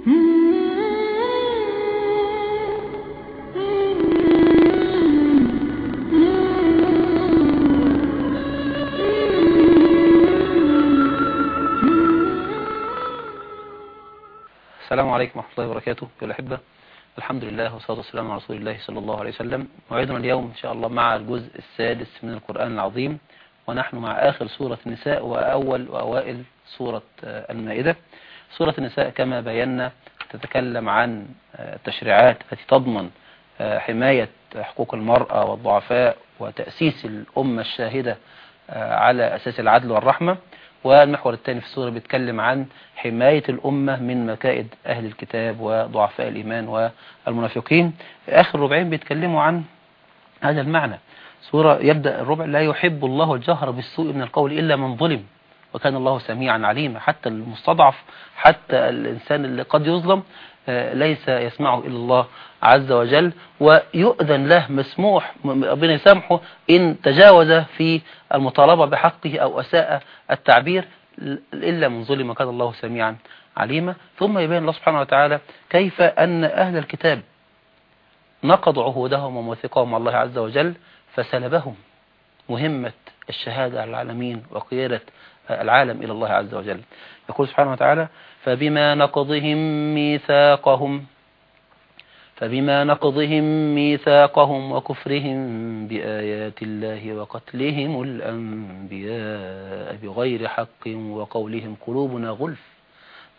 السلام عليكم ورحمة الله وبركاته يا الأحبة الحمد لله والصلاة والسلام على رسول الله صلى الله عليه وسلم موعدنا اليوم إن شاء الله مع الجزء السادس من القرآن العظيم ونحن مع آخر سورة النساء وأول وأوائل سورة المائدة سورة النساء كما بينا تتكلم عن التشريعات التي تضمن حماية حقوق المرأة والضعفاء وتأسيس الأمة الشاهدة على أساس العدل والرحمة. والمحور الثاني في السورة بيتكلم عن حماية الأمة من مكائد أهل الكتاب وضعفاء الإيمان والمنافقين. آخر ربعين بيتكلموا عن هذا المعنى. سورة يبدأ الربع لا يحب الله الجهر بالسوء من القول إلا من ظلم. وكان الله سميعا عليما حتى المستضعف حتى الإنسان اللي قد يظلم آه، ليس يسمعه إلا الله عز وجل. ويؤذن له مسموح ربنا يسامحه إن تجاوز في المطالبة بحقه أو أساء التعبير إلا من ظلم كان الله سميعا عليما. ثم يبين الله سبحانه وتعالى كيف أن أهل الكتاب نقضوا عهودهم وموثقهم الله عز وجل فسلبهم مهمة الشهادة على العالمين وقيادة العالم إلى الله عز وجل. يقول سبحانه وتعالى فبما نقضهم ميثاقهم فبما نقضهم ميثاقهم وكفرهم بآيات الله وقتلهم الأنبياء بغير حق وقولهم قلوبنا غلف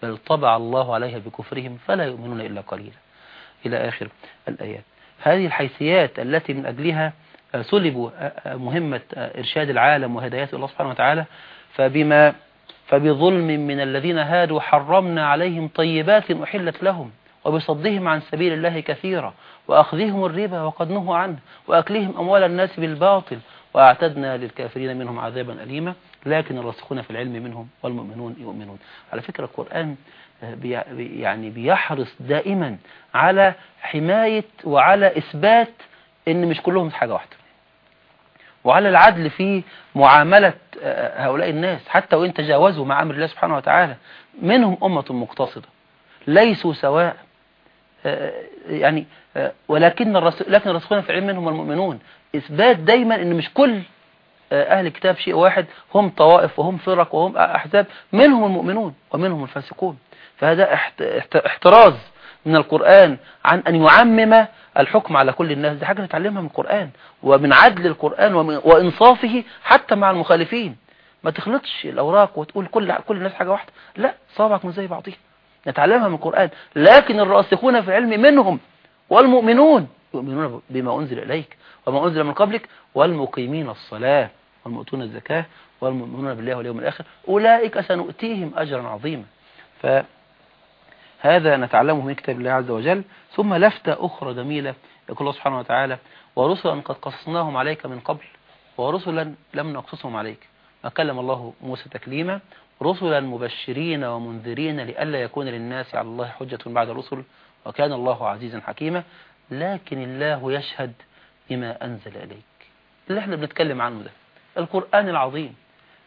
بل طبع الله عليها بكفرهم فلا يؤمنون إلا قليلا. إلى آخر الآيات. هذه الحيثيات التي من أجلها سلبوا مهمة إرشاد العالم وهدايات الله سبحانه وتعالى فبما فبظلم من الذين هادوا حرمنا عليهم طيبات أحلت لهم وبصدهم عن سبيل الله كثيرا وأخذهم الربا وقد نهوا عنه وأكلهم أموال الناس بالباطل وأعتدنا للكافرين منهم عذابا أليما لكن الراسخون في العلم منهم والمؤمنون يؤمنون. على فكرة القرآن يعني بيحرص دائما على حماية وعلى إثبات إن مش كلهم حاجة واحدة. وعلى العدل في معاملة آه، هؤلاء الناس حتى وإن تجاوزوا مع أمر الله سبحانه وتعالى منهم أمة مقتصدة ليسوا سواء آه، آه، يعني ولكن لكن الرسولين في العلم منهم المؤمنون إثبات دايما أن مش كل أهل الكتاب شيء واحد هم طوائف وهم فرق وهم أحزاب منهم المؤمنون ومنهم الفاسقون. فهذا احتراز من القرآن عن أن يعمم الحكم على كل الناس دي حاجة نتعلمها من القرآن. ومن عدل القرآن ومن وإنصافه حتى مع المخالفين. ما تخلطش الأوراق وتقول كل كل الناس حاجة واحدة. لا صابعك مش زي بعضيها. نتعلمها من القرآن. لكن الراسخون في العلم منهم والمؤمنون. يؤمنون بما أنزل إليك وما أنزل من قبلك والمقيمين الصلاة والمؤتون الزكاة والمؤمنون بالله واليوم الآخر. أولئك سنؤتيهم أجرا عظيما. ف هذا نتعلمه من كتاب الله عز وجل. ثم لفتة أخرى جميلة يقول الله سبحانه وتعالى. ورسلا قد قصصناهم عليك من قبل. ورسلا لم نقصصهم عليك. أكلم الله موسى تكليما. رسلا مبشرين ومنذرين لئلا يكون للناس على الله حجة بعد الرسل. وكان الله عزيزا حكيما. لكن الله يشهد بما أنزل إليك. اللي إحنا بنتكلم عنه ده. القرآن العظيم.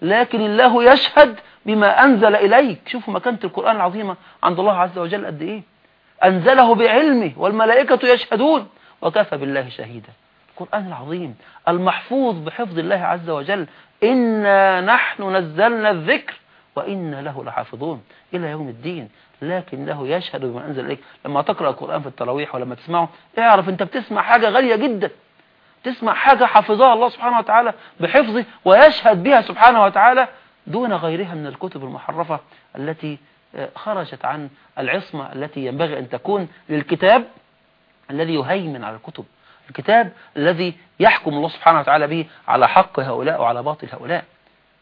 لكن الله يشهد بما أنزل إليك. شوفوا مكانة القرآن العظيمة. عند الله عز وجل قد إيه؟ أنزله بعلمه والملائكة يشهدون. وكفى بالله شهيدا. القرآن العظيم المحفوظ بحفظ الله عز وجل. إنا نحن نزلنا الذكر وإنا له لحافظون. إلى يوم الدين. لكن له يشهد بما أنزل إليك. لما تقرأ القرآن في التراويح ولما تسمعه اعرف أنت بتسمع حاجة غالية جدا. تسمع حاجة حفظها الله سبحانه وتعالى بحفظه ويشهد بها سبحانه وتعالى دون غيرها من الكتب المحرفة التي آه، خرجت عن العصمة التي ينبغي أن تكون للكتاب الذي يهيمن على الكتب الكتاب الذي يحكم الله سبحانه وتعالى به على حق هؤلاء وعلى باطل هؤلاء.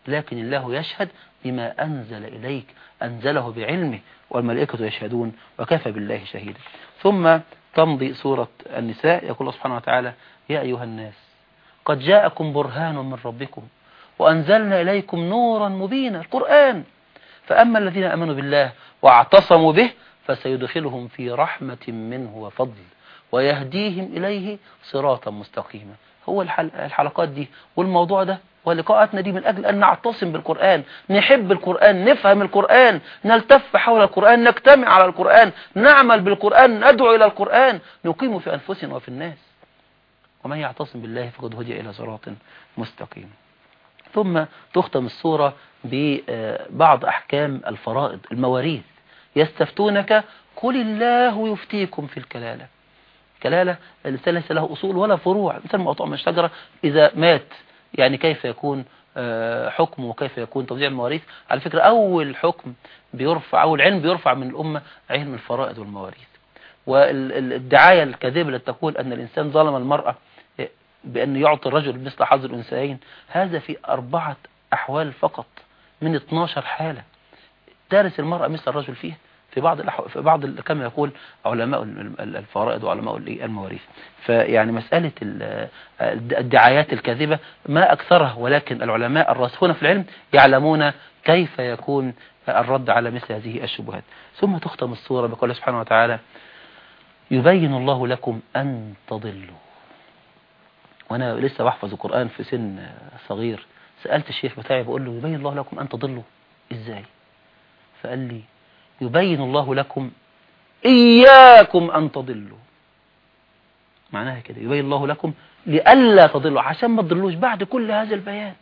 لكن الله يشهد بما أنزل إليك أنزله بعلمه والملائكة يشهدون وكفى بالله شهيدا. ثم تمضي سورة النساء. يقول الله سبحانه وتعالى يا أيها الناس قد جاءكم برهان من ربكم وأنزلنا إليكم نورا مبينا القرآن. فأما الذين أمنوا بالله واعتصموا به فسيدخلهم في رحمة منه وفضل ويهديهم إليه صراطا مستقيما. هو الحلقات دي. والموضوع ده ولقاءاتنا دي من أجل أن نعتصم بالقرآن نحب القرآن نفهم القرآن نلتف حول القرآن نجتمع على القرآن نعمل بالقرآن ندعو إلى القرآن. نقيم في أنفسنا وفي الناس. ومن يعتصم بالله فقد هدي إلى صراط مستقيم. ثم تختم الصورة ببعض آه، أحكام الفرائض المواريث. يستفتونك قل الله يفتيكم في الكلالة. كلالة الإنسان ليس له أصول ولا فروع. مثل مقطوع من الشجرة إذا مات. يعني كيف يكون آه، حكمه؟ وكيف يكون توزيع المواريث؟ على فكرة أول حكم بيرفع أو العلم بيرفع من الأمة علم الفرائض والمواريث. والدعاية الكاذبة التي تقول أن الإنسان ظلم المرأة آه، بأن يعطي الرجل مثل حظ الأنثيين هذا في أربعة أحوال فقط من 12 حالة. تارس المرأة مثل الرجل فيها. في بعض في بعض كما يقول علماء الفرائض وعلماء المواريث. فيعني مسألة الدعايات الكاذبة ما أكثرها ولكن العلماء الراسخون في العلم يعلمون كيف يكون الرد على مثل هذه الشبهات. ثم تختم الصورة بقول سبحانه وتعالى يبين الله لكم أن تضلوا. وأنا لسه بحفظ القرآن في سن صغير. سألت الشيخ بتاعي بقول له يبين الله لكم أن تضلوا إزاي؟ فقال لي يبين الله لكم إياكم أن تضلوا. معناها كده يبين الله لكم لألا تضلوا عشان ما تضلوش بعد كل هذا البيان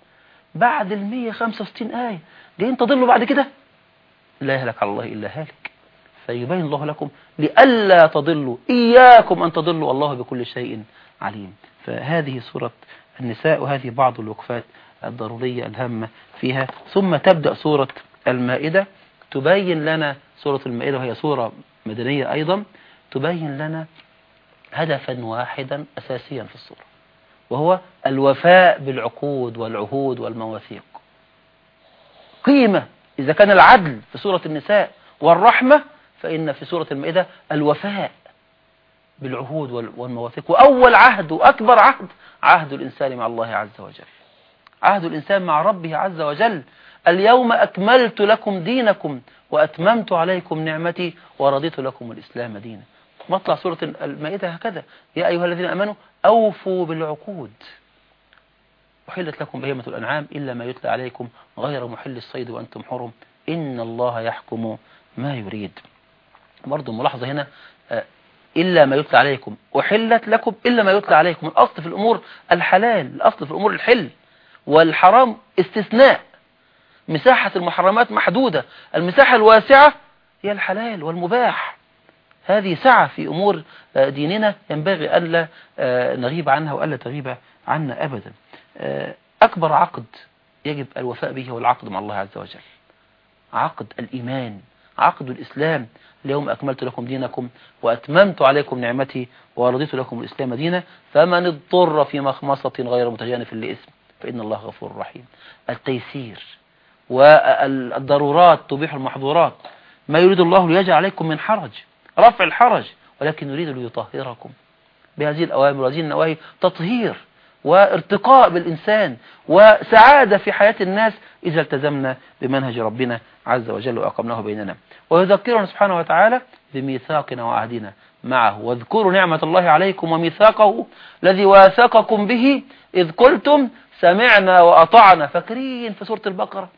بعد ال 165 آية. جايين تضلوا بعد كده؟ لا يهلك على الله إلا هالك. فيبين الله لكم لألا تضلوا إياكم أن تضلوا الله بكل شيء عليم. فهذه سورة النساء وهذه بعض الوقفات الضرورية الهامة فيها. ثم تبدأ سورة المائدة. تبين لنا سورة المائدة وهي سورة مدنية أيضا تبين لنا هدفا واحدا أساسيا في الصورة وهو الوفاء بالعقود والعهود والمواثيق. قيمة إذا كان العدل في سورة النساء والرحمة فإن في سورة المائدة الوفاء بالعهود والمواثيق. وأول عهد وأكبر عهد عهد الإنسان مع الله عز وجل. عهد الإنسان مع ربه عز وجل. اليوم أكملت لكم دينكم وأتممت عليكم نعمتي ورضيت لكم الإسلام دينا. مطلع سورة المائدة هكذا. يا أيها الذين أمنوا أوفوا بالعقود. أحلت لكم بهيمة الأنعام إلا ما يتلى عليكم غير محل الصيد وأنتم حرم. إن الله يحكم ما يريد. برضه ملاحظة هنا آه، إلا ما يتلى عليكم. أحلت لكم إلا ما يتلى عليكم. الأصل في الأمور الحلال الأصل في الأمور الحل والحرام استثناء. مساحة المحرمات محدودة. المساحة الواسعة هي الحلال والمباح. هذه سعة في أمور ديننا ينبغي ألا آه، نغيب عنها وألا تغيب عنا أبدا. آه، أكبر عقد يجب الوفاء به هو العقد مع الله عز وجل. عقد الإيمان عقد الإسلام. اليوم أكملت لكم دينكم وأتممت عليكم نعمتي ورضيت لكم الإسلام دينا فمن اضطر في مخمصة غير متجانف لإثم فإن الله غفور رحيم. التيسير. والضرورات تبيح المحظورات. ما يريد الله ليجعل عليكم من حرج رفع الحرج ولكن يريد ليطهركم. بهذه الأوامر وهذه النواهي تطهير وارتقاء بالإنسان وسعادة في حياة الناس إذا التزمنا بمنهج ربنا عز وجل وأقمناه بيننا. ويذكرنا سبحانه وتعالى بميثاقنا وعهدنا معه. واذكروا نعمة الله عليكم وميثاقه الذي واثقكم به إذ قلتم سمعنا وأطعنا. فاكرين في سورة البقرة.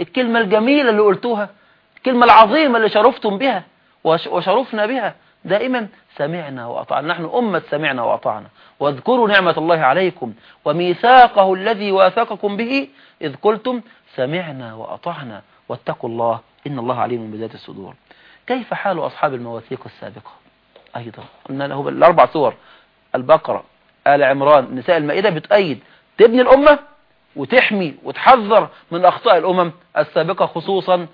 الكلمة الجميلة اللي قلتوها الكلمة العظيمة اللي شرفتم بها وشرفنا بها. دائما سمعنا وأطعنا. نحن أمة سمعنا وأطعنا. واذكروا نعمة الله عليكم وميثاقه الذي واثقكم به إذ قلتم سمعنا وأطعنا. واتقوا الله إن الله عليم بذات الصدور. كيف حال أصحاب المواثيق السابقة؟ أيضا قلنا له الأربع صور البقرة آل عمران نساء المائدة بتأيد تبني الأمة وتحمي وتحذر من أخطاء الأمم السابقة خصوصا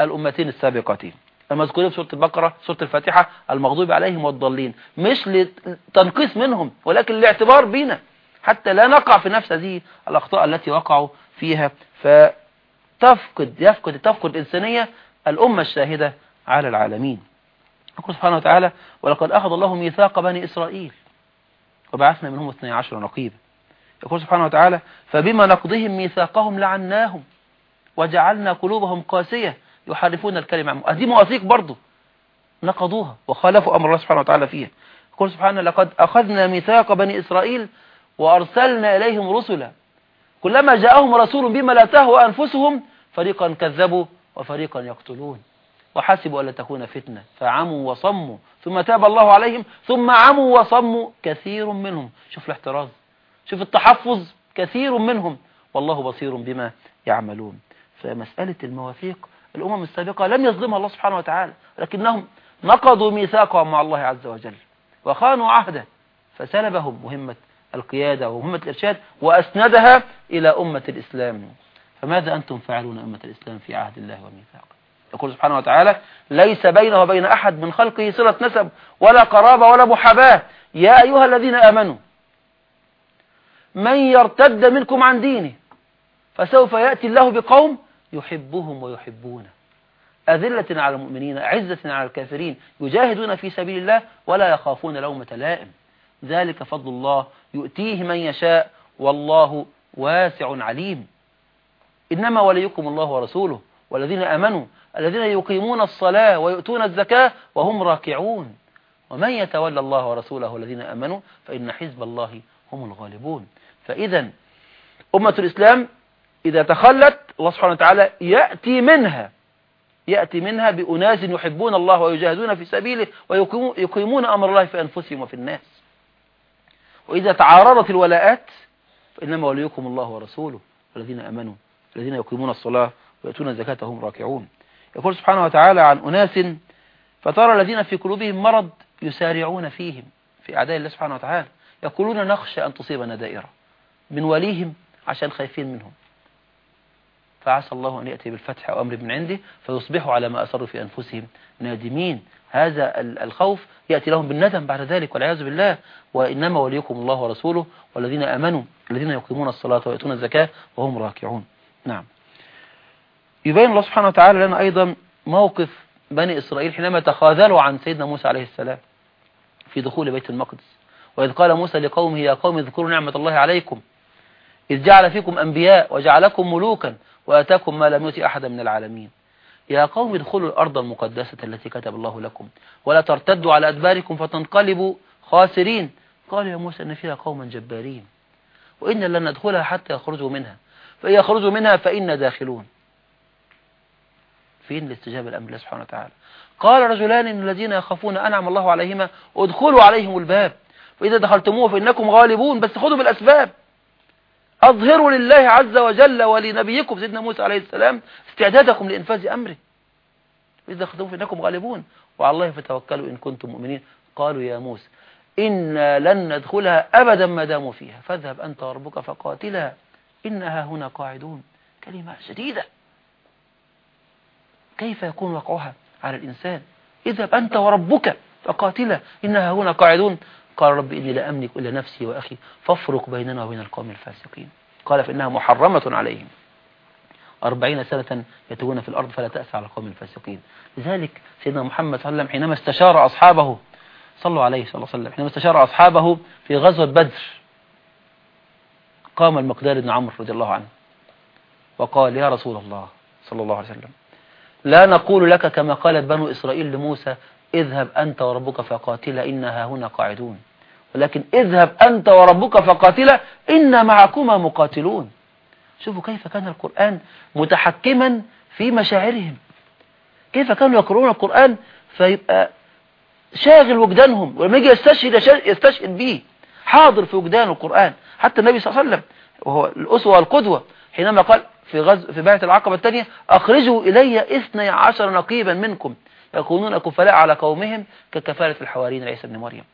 الأمتين السابقتين. المذكورين في سورة البقرة سورة الفاتحة المغضوب عليهم والضالين. مش لتنقيص منهم ولكن الاعتبار بينا حتى لا نقع في نفس هذه الأخطاء التي وقعوا فيها. فتفقد يفقد تفقد الإنسانية الأمة الشاهدة على العالمين. يقول سبحانه وتعالى ولقد أخذ الله ميثاق بني إسرائيل. وبعثنا منهم 12 نقيبا يقول سبحانه وتعالى فبما نقضهم ميثاقهم لعناهم وجعلنا قلوبهم قاسية يحرفون الكلمة عنهم دي مواثيق برضو نقضوها وخالفوا أمر الله سبحانه وتعالى فيها. يقول سبحانه لقد أخذنا ميثاق بني إسرائيل وأرسلنا إليهم رسلا. كلما جاءهم رسول بما لا تهوى أنفسهم فريقا كذبوا وفريقا يقتلون. وحسبوا ألا تكون فتنة. فعموا وصموا. ثم تاب الله عليهم ثم عموا وصموا كثير منهم. شوف الاحتراز. شوف التحفظ كثير منهم. والله بصير بما يعملون. فمسألة المواثيق الأمم السابقة لم يظلمها الله سبحانه وتعالى لكنهم نقضوا ميثاقهم مع الله عز وجل وخانوا عهده فسلبهم مهمة القيادة ومهمة الإرشاد وأسندها إلى أمة الإسلام. فماذا أنتم فعلون أمة الإسلام في عهد الله وميثاقه يقول سبحانه وتعالى ليس بينه وبين أحد من خلقه صلة نسب ولا قرابة ولا محاباة. يا أيها الذين آمنوا من يرتد منكم عن دينه فسوف يأتي الله بقوم يحبهم ويحبونه أذلة على المؤمنين عزة على الكافرين يجاهدون في سبيل الله ولا يخافون لومة لائم ذلك فضل الله يؤتيه من يشاء والله واسع عليم إنما وليكم الله ورسوله والذين أمنوا الذين يقيمون الصلاة ويؤتون الزكاة وهم راكعون ومن يتولى الله ورسوله والذين أمنوا فإن حزب الله هم الغالبون فإذا أمة الإسلام إذا تخلت الله سبحانه وتعالى يأتي منها يأتي منها بأناس يحبون الله ويجاهدون في سبيله ويقيمون أمر الله في أنفسهم وفي الناس. وإذا تعارضت الولاءات فإنما وليكم الله ورسوله الذين أمنوا الذين يقيمون الصلاة ويأتون الزكاة هم راكعون. يقول سبحانه وتعالى عن أناس فترى الذين في قلوبهم مرض يسارعون فيهم في أعداء الله سبحانه وتعالى. يقولون نخشى أن تصيبنا دائرة. من وليهم عشان خايفين منهم. فعسى الله أن يأتي بالفتح أو أمر من عنده فيصبحوا على ما أصروا في أنفسهم نادمين. هذا الخوف يأتي لهم بالندم بعد ذلك والعياذ بالله. وإنما وليكم الله ورسوله والذين أمنوا الذين يقيمون الصلاة ويؤتون الزكاة وهم راكعون. نعم. يبين الله سبحانه وتعالى لنا أيضا موقف بني إسرائيل حينما تخاذلوا عن سيدنا موسى عليه السلام في دخول بيت المقدس. وإذ قال موسى لقومه يا قوم اذكروا نعمة الله عليكم. إذ جعل فيكم أنبياء وجعلكم ملوكا وآتاكم ما لم يؤتي أحدا من العالمين. يا قوم ادخلوا الأرض المقدسة التي كتب الله لكم. ولا ترتدوا على أدباركم فتنقلبوا خاسرين. قالوا يا موسى إن فيها قوما جبارين. وإن لن ندخلها حتى يخرجوا منها. فإن يخرجوا منها فإنا داخلون. فين الاستجابة الأمر الله سبحانه وتعالى؟ قال رجلان الذين يخافون أنعم الله عليهما ادخلوا عليهم الباب. فإذا دخلتموه فإنكم غالبون. بس خذوا بالأسباب. أظهروا لله عز وجل ولنبيكم سيدنا موسى عليه السلام استعدادكم لإنفاذ أمره. وإذا خذوا فإنكم غالبون. وعلى الله فتوكلوا إن كنتم مؤمنين. قالوا يا موسى إنا لن ندخلها أبدا ما داموا فيها. فاذهب أنت وربك فقاتلا. إنها هنا قاعدون. كلمة شديدة. كيف يكون وقعها على الإنسان؟ اذهب أنت وربك فقاتلا. إنها هنا قاعدون. قال رب إني لا أملك إلا نفسي وأخي فافرق بيننا وبين القوم الفاسقين. قال فإنها محرمة عليهم. أربعين سنة يتوون في الأرض فلا تأسى على القوم الفاسقين. لذلك سيدنا محمد صلى الله عليه وسلم حينما استشار أصحابه صلوا عليه صلى الله عليه وسلم حينما استشار أصحابه في غزوة بدر قام المقدار بن عمرو رضي الله عنه وقال يا رسول الله صلى الله عليه وسلم لا نقول لك كما قالت بنو إسرائيل لموسى اذهب أنت وربك فقاتل إنها هنا قاعدون. ولكن اذهب أنت وربك فقاتلا إن معكما مقاتلون. شوفوا كيف كان القرآن متحكما في مشاعرهم. كيف كانوا يقرؤون القرآن فيبقى شاغل وجدانهم ولما يجي يستشهد يستشهد به حاضر في وجدانه القرآن. حتى النبي صلى الله عليه وسلم وهو الأسوة والقدوة حينما قال في غز في بيعة العقبة الثانية أخرجوا إلي اثني عشر نقيبا منكم. يكونون كفلاء على قومهم ككفالة الحواريين عيسى بن مريم.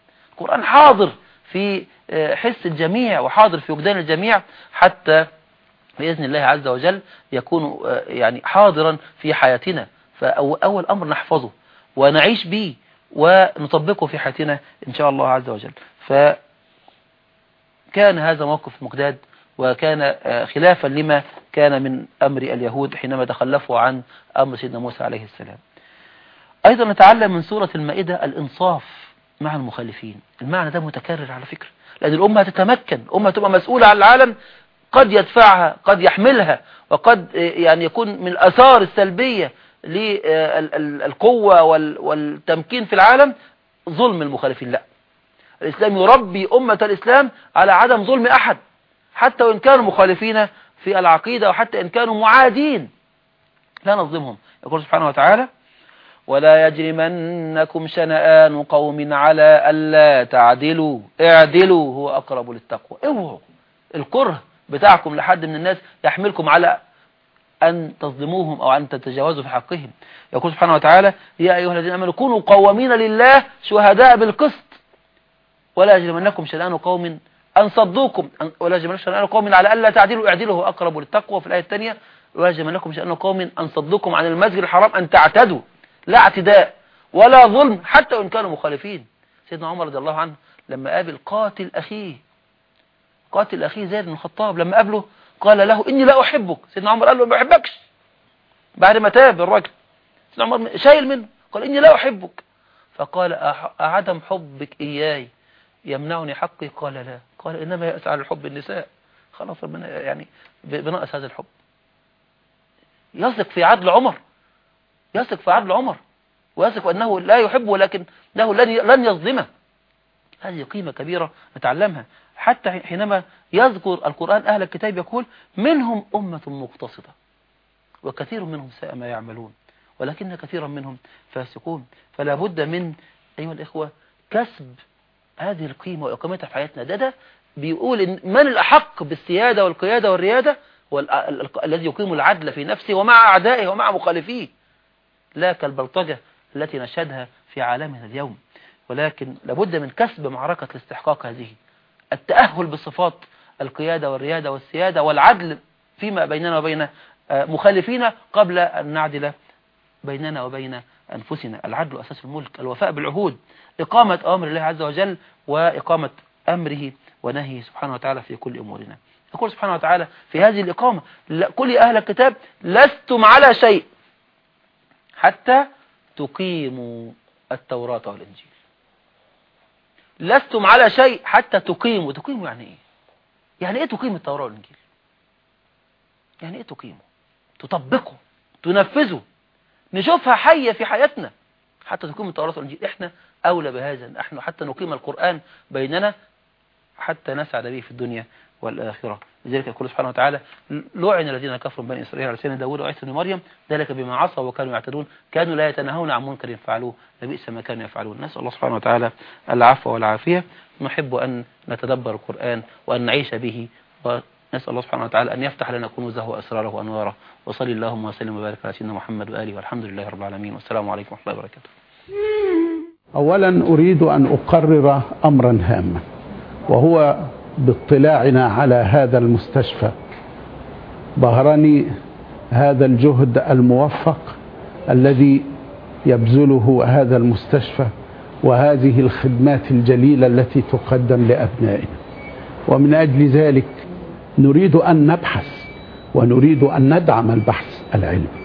القرآن حاضر في آه، حس الجميع وحاضر في وجدان الجميع حتى بإذن الله عز وجل يكون آه، يعني حاضرا في حياتنا. فأول أمر نحفظه ونعيش به ونطبقه في حياتنا إن شاء الله عز وجل. فكان هذا موقف مقداد وكان آه، خلافا لما كان من أمر اليهود حينما تخلفوا عن أمر سيدنا موسى عليه السلام. أيضا نتعلم من سورة المائدة الإنصاف. مع المخالفين. المعنى ده متكرر على فكرة. لأن الأمة هتتمكن. الأمة هتبقى مسؤولة عن العالم قد يدفعها قد يحملها وقد يعني يكون من الأثار السلبية للقوة والتمكين في العالم ظلم المخالفين. لا. الإسلام يربي أمة الإسلام على عدم ظلم أحد حتى وإن كانوا مخالفين في العقيدة وحتى إن كانوا معادين. لا نظلمهم. يقول سبحانه وتعالى ولا يجرمنكم شنآن قوم على ألا تعدلوا. اعدلوا هو أقرب للتقوى. اوعوا. الكره بتاعكم لحد من الناس يحملكم على أن تظلموهم أو أن تتجاوزوا في حقهم. يقول سبحانه وتعالى يا أيها الذين أمنوا كونوا قوامين لله شهداء بالقسط. ولا يجرمنكم شنآن قوم أن صدوكم. ولا يجرمنكم شنآن قوم على ألا تعدلوا. اعدلوا هو أقرب للتقوى في الآية الثانية. ولا يجرمنكم شنآن قوم أن صدوكم عن المسجد الحرام أن تعتدوا. لا اعتداء ولا ظلم حتى وإن كانوا مخالفين. سيدنا عمر رضي الله عنه لما قابل قاتل أخيه قاتل أخيه زيد بن الخطاب لما قابله قال له إني لا أحبك. سيدنا عمر قال له ما بحبكش. بعد ما تاب الرجل سيدنا عمر شايل منه قال إني لا أحبك. فقال أعدم حبك إياي يمنعني حقي؟ قال لا. قال إنما يأس على الحب النساء. خلاص ربنا يعني بنقص هذا الحب. يثق في عدل عمر. يثق في عدل عمر ويثق أنه لا يحبه ولكن له الذي لن يظلمه. هذه قيمة كبيرة نتعلمها. حتى حينما يذكر القرآن أهل الكتاب يقول منهم أمة مقتصدة وكثير منهم ساء ما يعملون ولكن كثيرا منهم فاسقون. فلا بد من أيها الإخوة كسب هذه القيمة وإقامتها في حياتنا. ده ده بيقول إن من الأحق بالسيادة والقيادة والريادة هو الذي يقيم العدل في نفسه ومع أعدائه ومع مخالفيه. لا كالبلطجة التي نشهدها في عالمنا اليوم. ولكن لابد من كسب معركة الاستحقاق هذه. التأهل بصفات القيادة والريادة والسيادة والعدل فيما بيننا وبين آه، مخالفينا قبل أن نعدل بيننا وبين أنفسنا. العدل أساس الملك. الوفاء بالعهود. إقامة أمر الله عز وجل وإقامة أمره ونهيه سبحانه وتعالى في كل أمورنا. يقول سبحانه وتعالى في هذه الإقامة كل أهل الكتاب لستم على شيء. حتى تقيموا التوراة والإنجيل. لستم على شيء حتى تقيموا. تقيموا يعني إيه؟ يعني إيه تقيم التوراة والإنجيل؟ يعني إيه تقيموا؟ تطبقوا تنفذوا نشوفها حية في حياتنا حتى تقيم التوراة والإنجيل. إحنا أولى بهذا. نحن حتى نقيم القرآن بيننا حتى نسعد به في الدنيا. والآخرة. لذلك يقول سبحانه وتعالى لعن الذين كفروا بني إسرائيل على سنة داود وعيسى بن مريم ذلك بما عصى وكانوا يعتدون كانوا لا يتناهون عن منكر يفعلوه لبئس ما كانوا يفعلون. نسأل الله سبحانه وتعالى العفو والعافية. نحب أن نتدبر القرآن وأن نعيش به ونسأل الله سبحانه وتعالى أن يفتح لنا كنوزه وأسراره وأنواره. وصلي اللهم وسلم وبارك على سيدنا محمد وآله والحمد لله رب العالمين. والسلام عليكم ورحمة الله وبركاته. أولا أريد أن أقرر أمرا هاما وهو باطلاعنا على هذا المستشفى. ظهرني هذا الجهد الموفق الذي يبذله هذا المستشفى وهذه الخدمات الجليلة التي تقدم لأبنائنا. ومن أجل ذلك نريد أن نبحث ونريد أن ندعم البحث العلمي.